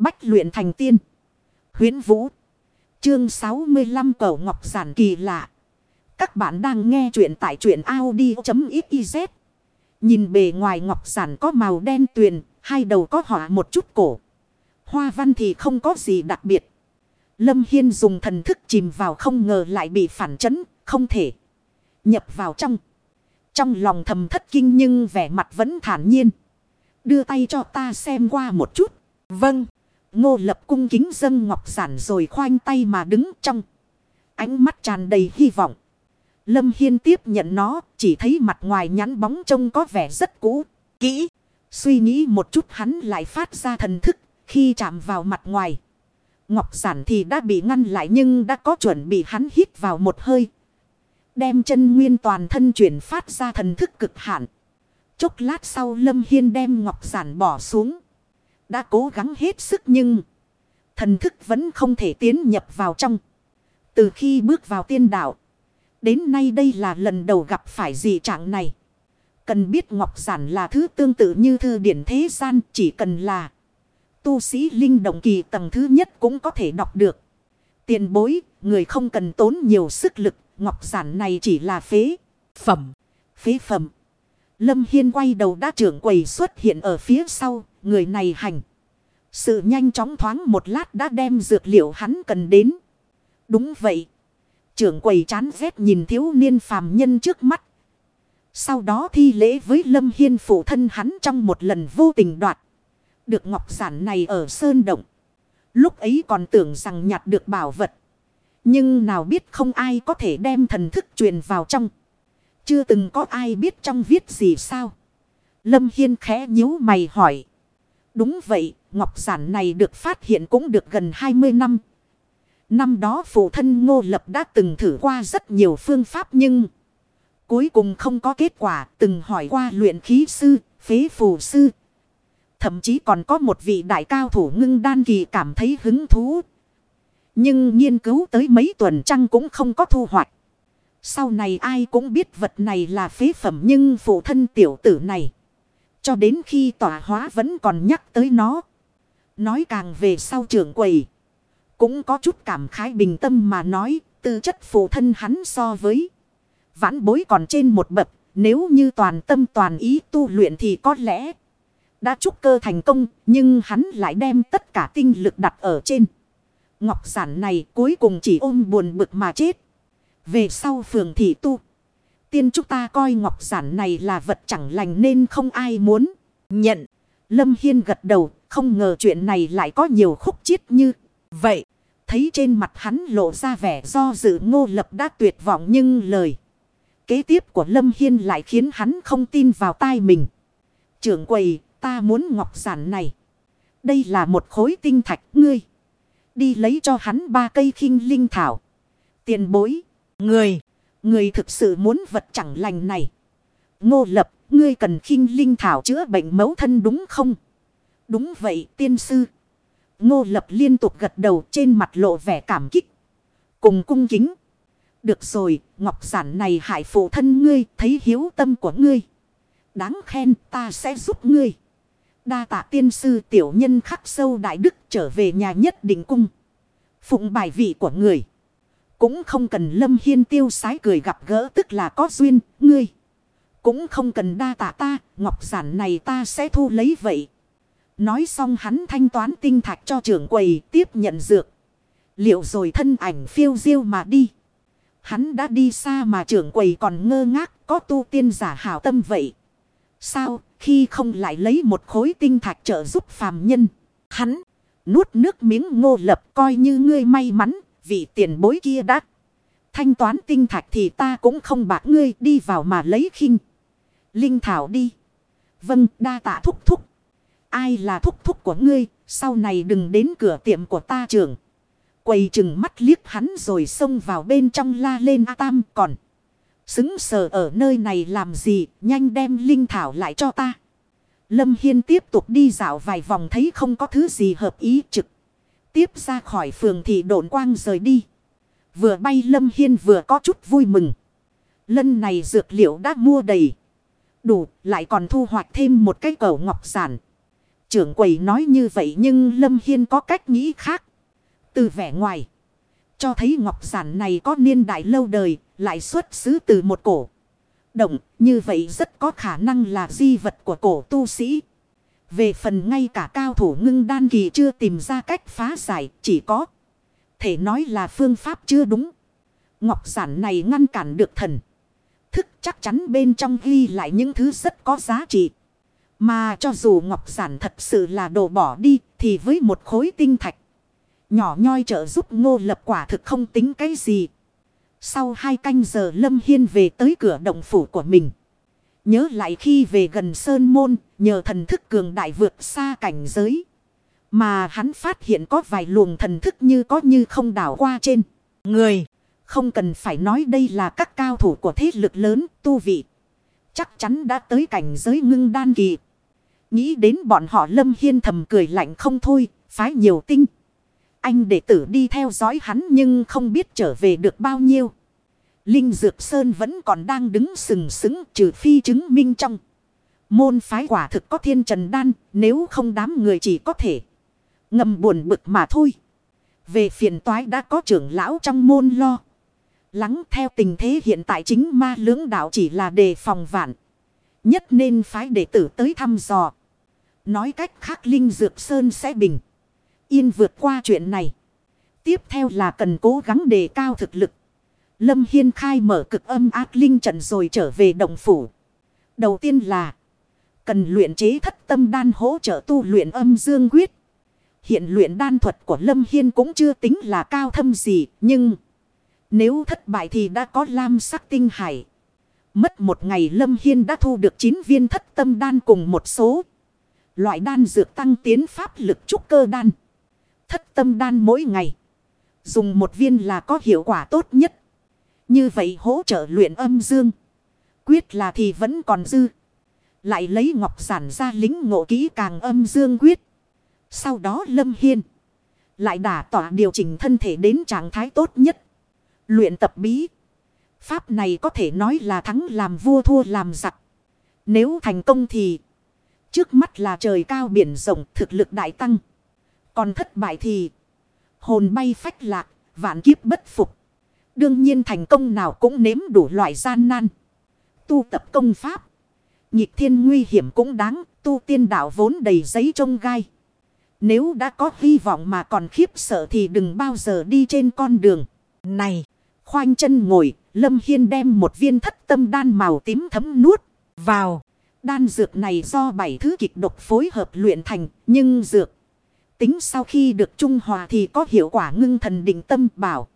Bách luyện thành tiên. Huyến Vũ. Chương 65 Cầu Ngọc Giản kỳ lạ. Các bạn đang nghe truyện tại truyện Audi.xyz. Nhìn bề ngoài Ngọc Giản có màu đen tuyền, hai đầu có họa một chút cổ. Hoa văn thì không có gì đặc biệt. Lâm Hiên dùng thần thức chìm vào không ngờ lại bị phản chấn, không thể nhập vào trong. Trong lòng thầm thất kinh nhưng vẻ mặt vẫn thản nhiên. Đưa tay cho ta xem qua một chút. Vâng. Ngô lập cung kính dâng ngọc giản rồi khoanh tay mà đứng trong. Ánh mắt tràn đầy hy vọng. Lâm Hiên tiếp nhận nó, chỉ thấy mặt ngoài nhắn bóng trông có vẻ rất cũ, kỹ. Suy nghĩ một chút hắn lại phát ra thần thức, khi chạm vào mặt ngoài. Ngọc giản thì đã bị ngăn lại nhưng đã có chuẩn bị hắn hít vào một hơi. Đem chân nguyên toàn thân chuyển phát ra thần thức cực hạn. Chốc lát sau Lâm Hiên đem ngọc giản bỏ xuống. Đã cố gắng hết sức nhưng thần thức vẫn không thể tiến nhập vào trong. Từ khi bước vào tiên đạo. Đến nay đây là lần đầu gặp phải dị trạng này. Cần biết ngọc giản là thứ tương tự như thư điển thế gian chỉ cần là tu sĩ linh động kỳ tầng thứ nhất cũng có thể đọc được. Tiền bối, người không cần tốn nhiều sức lực, ngọc giản này chỉ là phế phẩm. Phế phẩm. Lâm Hiên quay đầu đã trưởng quầy xuất hiện ở phía sau, người này hành. Sự nhanh chóng thoáng một lát đã đem dược liệu hắn cần đến. Đúng vậy. Trưởng quầy chán ghét nhìn thiếu niên phàm nhân trước mắt. Sau đó thi lễ với Lâm Hiên phụ thân hắn trong một lần vô tình đoạt. Được ngọc giản này ở Sơn Động. Lúc ấy còn tưởng rằng nhặt được bảo vật. Nhưng nào biết không ai có thể đem thần thức truyền vào trong. Chưa từng có ai biết trong viết gì sao. Lâm Hiên khẽ nhíu mày hỏi. Đúng vậy, ngọc giản này được phát hiện cũng được gần 20 năm. Năm đó phụ thân Ngô Lập đã từng thử qua rất nhiều phương pháp nhưng cuối cùng không có kết quả. Từng hỏi qua luyện khí sư, phế phù sư. Thậm chí còn có một vị đại cao thủ ngưng đan kỳ cảm thấy hứng thú. Nhưng nghiên cứu tới mấy tuần trăng cũng không có thu hoạch. Sau này ai cũng biết vật này là phế phẩm nhưng phụ thân tiểu tử này. Cho đến khi tỏa hóa vẫn còn nhắc tới nó. Nói càng về sau trưởng quầy. Cũng có chút cảm khái bình tâm mà nói, tư chất phụ thân hắn so với. Vãn bối còn trên một bậc. Nếu như toàn tâm toàn ý tu luyện thì có lẽ đã trúc cơ thành công. Nhưng hắn lại đem tất cả tinh lực đặt ở trên. Ngọc giản này cuối cùng chỉ ôm buồn bực mà chết. Về sau phường thị tu. Tiên chúng ta coi ngọc giản này là vật chẳng lành nên không ai muốn nhận. Lâm Hiên gật đầu, không ngờ chuyện này lại có nhiều khúc chiết như vậy. Thấy trên mặt hắn lộ ra vẻ do dự ngô lập đã tuyệt vọng nhưng lời. Kế tiếp của Lâm Hiên lại khiến hắn không tin vào tai mình. Trưởng quầy, ta muốn ngọc giản này. Đây là một khối tinh thạch ngươi. Đi lấy cho hắn ba cây khinh linh thảo. Tiền bối. Người. Người thực sự muốn vật chẳng lành này. Ngô lập. Ngươi cần khinh linh thảo chữa bệnh mấu thân đúng không? Đúng vậy tiên sư. Ngô lập liên tục gật đầu trên mặt lộ vẻ cảm kích. Cùng cung kính. Được rồi, ngọc giản này hại phụ thân ngươi, thấy hiếu tâm của ngươi. Đáng khen ta sẽ giúp ngươi. Đa tạ tiên sư tiểu nhân khắc sâu đại đức trở về nhà nhất định cung. Phụng bài vị của người. Cũng không cần lâm hiên tiêu sái cười gặp gỡ tức là có duyên, ngươi. Cũng không cần đa tạ ta, ngọc giản này ta sẽ thu lấy vậy. Nói xong hắn thanh toán tinh thạch cho trưởng quầy tiếp nhận dược. Liệu rồi thân ảnh phiêu diêu mà đi. Hắn đã đi xa mà trưởng quầy còn ngơ ngác có tu tiên giả hảo tâm vậy. Sao khi không lại lấy một khối tinh thạch trợ giúp phàm nhân. Hắn nuốt nước miếng ngô lập coi như ngươi may mắn vì tiền bối kia đã. Thanh toán tinh thạch thì ta cũng không bạc ngươi đi vào mà lấy khinh. Linh Thảo đi. Vâng đa tạ thúc thúc. Ai là thúc thúc của ngươi sau này đừng đến cửa tiệm của ta trưởng. Quầy chừng mắt liếc hắn rồi xông vào bên trong la lên A Tam còn. Xứng sờ ở nơi này làm gì, nhanh đem linh thảo lại cho ta. Lâm Hiên tiếp tục đi dạo vài vòng thấy không có thứ gì hợp ý trực. Tiếp ra khỏi phường thì độn quang rời đi. Vừa bay Lâm Hiên vừa có chút vui mừng. Lần này dược liệu đã mua đầy. Đủ, lại còn thu hoạch thêm một cái cầu ngọc giản. Trưởng quầy nói như vậy nhưng Lâm Hiên có cách nghĩ khác. Từ vẻ ngoài. Cho thấy ngọc giản này có niên đại lâu đời. Lại xuất xứ từ một cổ. Động như vậy rất có khả năng là di vật của cổ tu sĩ. Về phần ngay cả cao thủ ngưng đan kỳ chưa tìm ra cách phá giải. Chỉ có thể nói là phương pháp chưa đúng. Ngọc giản này ngăn cản được thần. Thức chắc chắn bên trong ghi lại những thứ rất có giá trị. Mà cho dù ngọc giản thật sự là đồ bỏ đi, thì với một khối tinh thạch. Nhỏ nhoi trợ giúp ngô lập quả thực không tính cái gì. Sau hai canh giờ Lâm Hiên về tới cửa động phủ của mình. Nhớ lại khi về gần Sơn Môn nhờ thần thức cường đại vượt xa cảnh giới. Mà hắn phát hiện có vài luồng thần thức như có như không đảo qua trên người. Không cần phải nói đây là các cao thủ của thế lực lớn tu vị. Chắc chắn đã tới cảnh giới ngưng đan kỳ. Nghĩ đến bọn họ lâm hiên thầm cười lạnh không thôi, phái nhiều tinh. Anh đệ tử đi theo dõi hắn nhưng không biết trở về được bao nhiêu. Linh Dược Sơn vẫn còn đang đứng sừng sững trừ phi chứng minh trong. Môn phái quả thực có thiên trần đan, nếu không đám người chỉ có thể ngầm buồn bực mà thôi. Về phiền toái đã có trưởng lão trong môn lo. Lắng theo tình thế hiện tại chính ma lưỡng đạo chỉ là đề phòng vạn. Nhất nên phái đệ tử tới thăm dò. Nói cách khác Linh Dược Sơn sẽ bình. Yên vượt qua chuyện này. Tiếp theo là cần cố gắng đề cao thực lực. Lâm Hiên khai mở cực âm ác linh trận rồi trở về động phủ. Đầu tiên là cần luyện chế thất tâm đan hỗ trợ tu luyện âm dương quyết. Hiện luyện đan thuật của Lâm Hiên cũng chưa tính là cao thâm gì, nhưng nếu thất bại thì đã có lam sắc tinh hải. Mất một ngày Lâm Hiên đã thu được 9 viên thất tâm đan cùng một số loại đan dược tăng tiến pháp lực trúc cơ đan. Thất tâm đan mỗi ngày. Dùng một viên là có hiệu quả tốt nhất. Như vậy hỗ trợ luyện âm dương. Quyết là thì vẫn còn dư. Lại lấy ngọc giản ra lính ngộ kỹ càng âm dương quyết. Sau đó Lâm Hiên. Lại đả tỏa điều chỉnh thân thể đến trạng thái tốt nhất. Luyện tập bí. Pháp này có thể nói là thắng làm vua thua làm giặc. Nếu thành công thì. Trước mắt là trời cao biển rộng, thực lực đại tăng. Còn thất bại thì. Hồn bay phách lạc. Vạn kiếp bất phục. Đương nhiên thành công nào cũng nếm đủ loại gian nan. Tu tập công pháp. Nhịp thiên nguy hiểm cũng đáng. Tu tiên đạo vốn đầy giấy trông gai. Nếu đã có hy vọng mà còn khiếp sợ thì đừng bao giờ đi trên con đường này. Khoanh chân ngồi, Lâm Hiên đem một viên thất tâm đan màu tím thấm nuốt vào. Đan dược này do bảy thứ kịch độc phối hợp luyện thành, nhưng dược tính sau khi được trung hòa thì có hiệu quả ngưng thần định tâm bảo.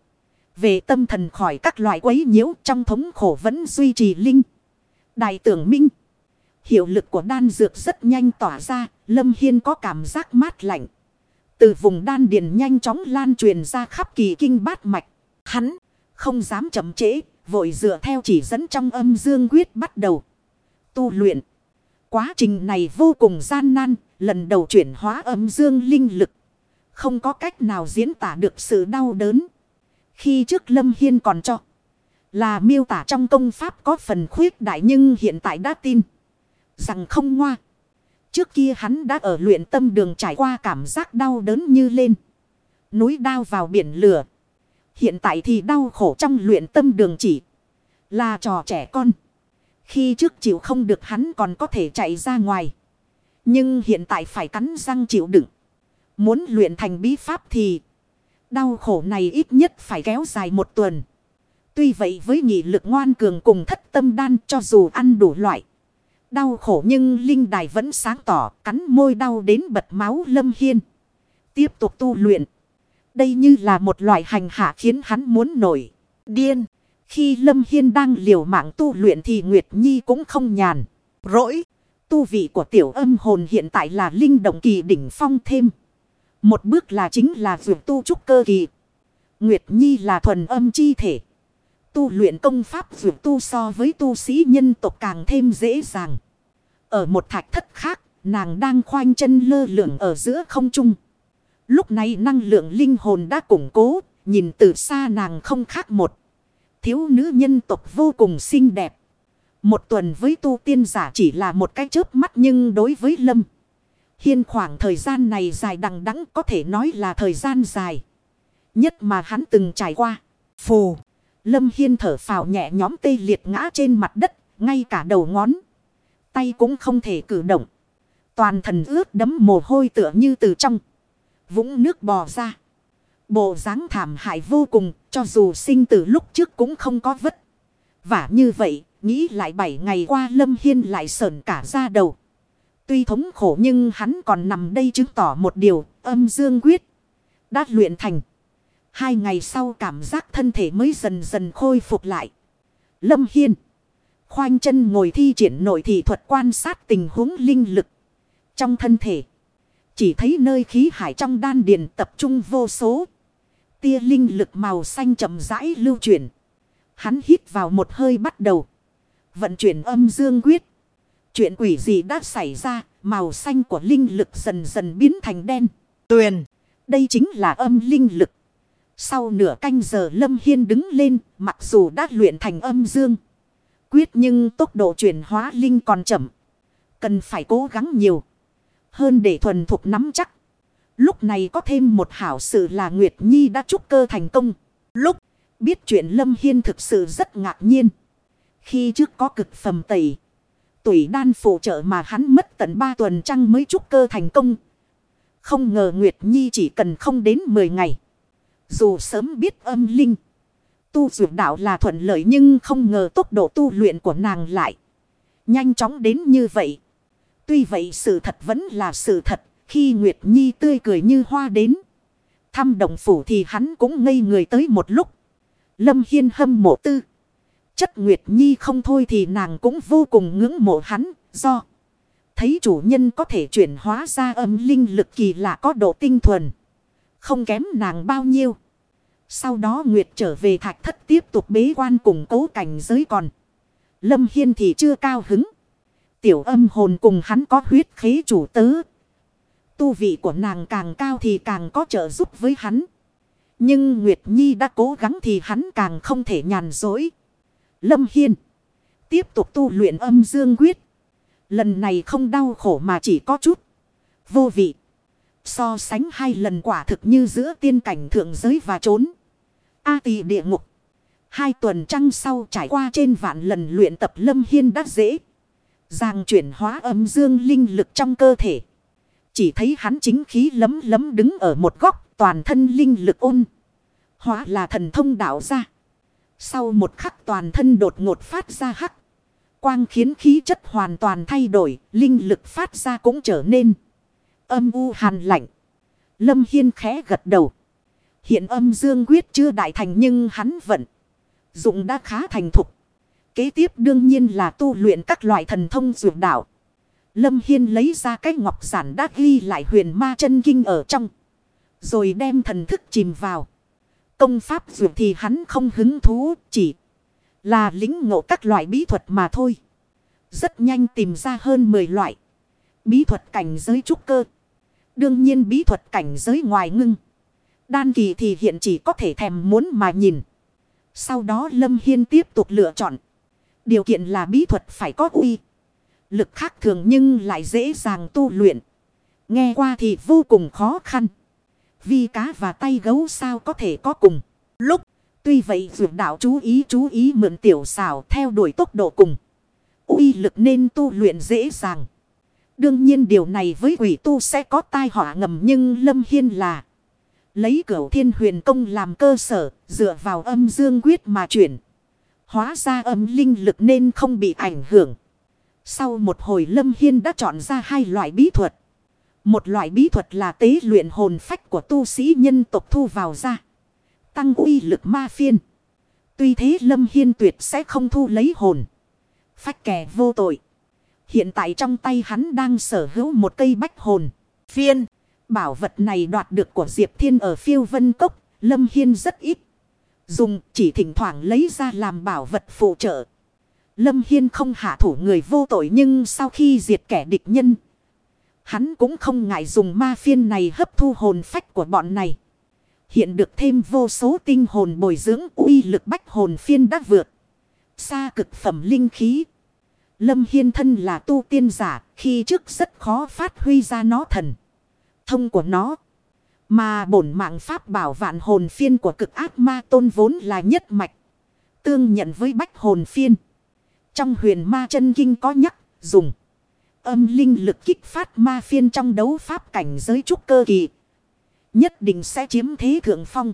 Về tâm thần khỏi các loại quấy nhiễu trong thống khổ vẫn duy trì linh. Đại tưởng minh. Hiệu lực của đan dược rất nhanh tỏa ra, Lâm Hiên có cảm giác mát lạnh. Từ vùng đan điền nhanh chóng lan truyền ra khắp kỳ kinh bát mạch. Hắn không dám chậm trễ, vội dựa theo chỉ dẫn trong âm dương quyết bắt đầu. Tu luyện. Quá trình này vô cùng gian nan, lần đầu chuyển hóa âm dương linh lực. Không có cách nào diễn tả được sự đau đớn. Khi trước Lâm Hiên còn cho. Là miêu tả trong công pháp có phần khuyết đại nhưng hiện tại đã tin. Rằng không ngoa. Trước kia hắn đã ở luyện tâm đường trải qua cảm giác đau đớn như lên. Núi đao vào biển lửa. Hiện tại thì đau khổ trong luyện tâm đường chỉ là trò trẻ con. Khi trước chịu không được hắn còn có thể chạy ra ngoài. Nhưng hiện tại phải cắn răng chịu đựng. Muốn luyện thành bí pháp thì đau khổ này ít nhất phải kéo dài một tuần. Tuy vậy với nghị lực ngoan cường cùng thất tâm đan cho dù ăn đủ loại. Đau khổ nhưng Linh Đài vẫn sáng tỏ, cắn môi đau đến bật máu lâm hiên. Tiếp tục tu luyện. Đây như là một loại hành hạ khiến hắn muốn nổi. Điên. Khi Lâm Hiên đang liều mạng tu luyện thì Nguyệt Nhi cũng không nhàn. Rỗi. Tu vị của tiểu âm hồn hiện tại là linh động kỳ đỉnh phong thêm. Một bước là chính là vượt tu trúc cơ kỳ. Nguyệt Nhi là thuần âm chi thể. Tu luyện công pháp vượt tu so với tu sĩ nhân tộc càng thêm dễ dàng. Ở một thạch thất khác, nàng đang khoanh chân lơ lửng ở giữa không trung. Lúc này năng lượng linh hồn đã củng cố, nhìn từ xa nàng không khác một. Thiếu nữ nhân tộc vô cùng xinh đẹp. Một tuần với tu tiên giả chỉ là một cái chớp mắt nhưng đối với Lâm. Hiên khoảng thời gian này dài đằng đẵng có thể nói là thời gian dài. Nhất mà hắn từng trải qua. Phù. Lâm Hiên thở phào nhẹ nhóm tê liệt ngã trên mặt đất. Ngay cả đầu ngón. Tay cũng không thể cử động. Toàn thần ướt đấm mồ hôi tựa như từ trong. Vũng nước bò ra. Bộ dáng thảm hại vô cùng. Cho dù sinh tử lúc trước cũng không có vất. Vả như vậy. Nghĩ lại bảy ngày qua Lâm Hiên lại sờn cả ra đầu. Tuy thống khổ nhưng hắn còn nằm đây chứng tỏ một điều, âm dương quyết. Đã luyện thành. Hai ngày sau cảm giác thân thể mới dần dần khôi phục lại. Lâm Hiên. Khoanh chân ngồi thi triển nội thị thuật quan sát tình huống linh lực. Trong thân thể. Chỉ thấy nơi khí hải trong đan điền tập trung vô số. Tia linh lực màu xanh chậm rãi lưu chuyển. Hắn hít vào một hơi bắt đầu. Vận chuyển âm dương quyết. Chuyện quỷ gì đã xảy ra, màu xanh của linh lực dần dần biến thành đen. Tuyền, đây chính là âm linh lực. Sau nửa canh giờ Lâm Hiên đứng lên, mặc dù đã luyện thành âm dương. Quyết nhưng tốc độ chuyển hóa linh còn chậm. Cần phải cố gắng nhiều. Hơn để thuần thục nắm chắc. Lúc này có thêm một hảo sự là Nguyệt Nhi đã trúc cơ thành công. Lúc biết chuyện Lâm Hiên thực sự rất ngạc nhiên. Khi trước có cực phẩm tẩy. Tủy đan phụ trợ mà hắn mất tận 3 tuần trăng mới trúc cơ thành công. Không ngờ Nguyệt Nhi chỉ cần không đến 10 ngày. Dù sớm biết âm linh. Tu dược đạo là thuận lợi nhưng không ngờ tốc độ tu luyện của nàng lại. Nhanh chóng đến như vậy. Tuy vậy sự thật vẫn là sự thật. Khi Nguyệt Nhi tươi cười như hoa đến. Thăm đồng phủ thì hắn cũng ngây người tới một lúc. Lâm Hiên hâm mộ tư. Chất Nguyệt Nhi không thôi thì nàng cũng vô cùng ngưỡng mộ hắn, do thấy chủ nhân có thể chuyển hóa ra âm linh lực kỳ lạ có độ tinh thuần. Không kém nàng bao nhiêu. Sau đó Nguyệt trở về thạch thất tiếp tục bế quan cùng cố cảnh giới còn. Lâm Hiên thì chưa cao hứng. Tiểu âm hồn cùng hắn có huyết khế chủ tớ. Tu vị của nàng càng cao thì càng có trợ giúp với hắn. Nhưng Nguyệt Nhi đã cố gắng thì hắn càng không thể nhàn dối. Lâm Hiên. Tiếp tục tu luyện âm dương quyết. Lần này không đau khổ mà chỉ có chút. Vô vị. So sánh hai lần quả thực như giữa tiên cảnh thượng giới và trốn. A tỳ địa ngục. Hai tuần trăng sau trải qua trên vạn lần luyện tập Lâm Hiên đã dễ. Giàng chuyển hóa âm dương linh lực trong cơ thể. Chỉ thấy hắn chính khí lấm lấm đứng ở một góc toàn thân linh lực ôn. Hóa là thần thông đạo ra. Sau một khắc toàn thân đột ngột phát ra hắc. Quang khiến khí chất hoàn toàn thay đổi, linh lực phát ra cũng trở nên âm u hàn lạnh. Lâm Hiên khẽ gật đầu. Hiện âm dương quyết chưa đại thành nhưng hắn vẫn dụng đã khá thành thục. Kế tiếp đương nhiên là tu luyện các loại thần thông dược đạo. Lâm Hiên lấy ra cái ngọc giản đã ghi lại huyền ma chân kinh ở trong. Rồi đem thần thức chìm vào. Công pháp dù thì hắn không hứng thú, chỉ là lính ngộ các loại bí thuật mà thôi. Rất nhanh tìm ra hơn 10 loại bí thuật cảnh giới trúc cơ. Đương nhiên bí thuật cảnh giới ngoài ngưng. Đan kỳ thì hiện chỉ có thể thèm muốn mà nhìn. Sau đó Lâm Hiên tiếp tục lựa chọn. Điều kiện là bí thuật phải có uy. Lực khác thường nhưng lại dễ dàng tu luyện. Nghe qua thì vô cùng khó khăn. Vi cá và tay gấu sao có thể có cùng. Lúc, tuy vậy dược đạo chú ý chú ý mượn tiểu xảo theo đuổi tốc độ cùng. uy lực nên tu luyện dễ dàng. Đương nhiên điều này với quỷ tu sẽ có tai họa ngầm nhưng Lâm Hiên là lấy cửu thiên huyền công làm cơ sở, dựa vào âm dương quyết mà chuyển. Hóa ra âm linh lực nên không bị ảnh hưởng. Sau một hồi Lâm Hiên đã chọn ra hai loại bí thuật. Một loại bí thuật là tế luyện hồn phách của tu sĩ nhân tộc thu vào ra. Tăng uy lực ma phiên. Tuy thế Lâm Hiên tuyệt sẽ không thu lấy hồn. Phách kẻ vô tội. Hiện tại trong tay hắn đang sở hữu một cây bách hồn. Phiên. Bảo vật này đoạt được của Diệp Thiên ở phiêu vân cốc. Lâm Hiên rất ít. Dùng chỉ thỉnh thoảng lấy ra làm bảo vật phụ trợ. Lâm Hiên không hạ thủ người vô tội nhưng sau khi diệt kẻ địch nhân Hắn cũng không ngại dùng ma phiên này hấp thu hồn phách của bọn này. Hiện được thêm vô số tinh hồn bồi dưỡng uy lực bách hồn phiên đã vượt. Xa cực phẩm linh khí. Lâm Hiên thân là tu tiên giả, khi trước rất khó phát huy ra nó thần. Thông của nó. Mà bổn mạng pháp bảo vạn hồn phiên của cực ác ma tôn vốn là nhất mạch. Tương nhận với bách hồn phiên. Trong huyền ma chân kinh có nhắc, dùng. Âm linh lực kích phát ma phiên trong đấu pháp cảnh giới trúc cơ kỳ. Nhất định sẽ chiếm thế thượng phong.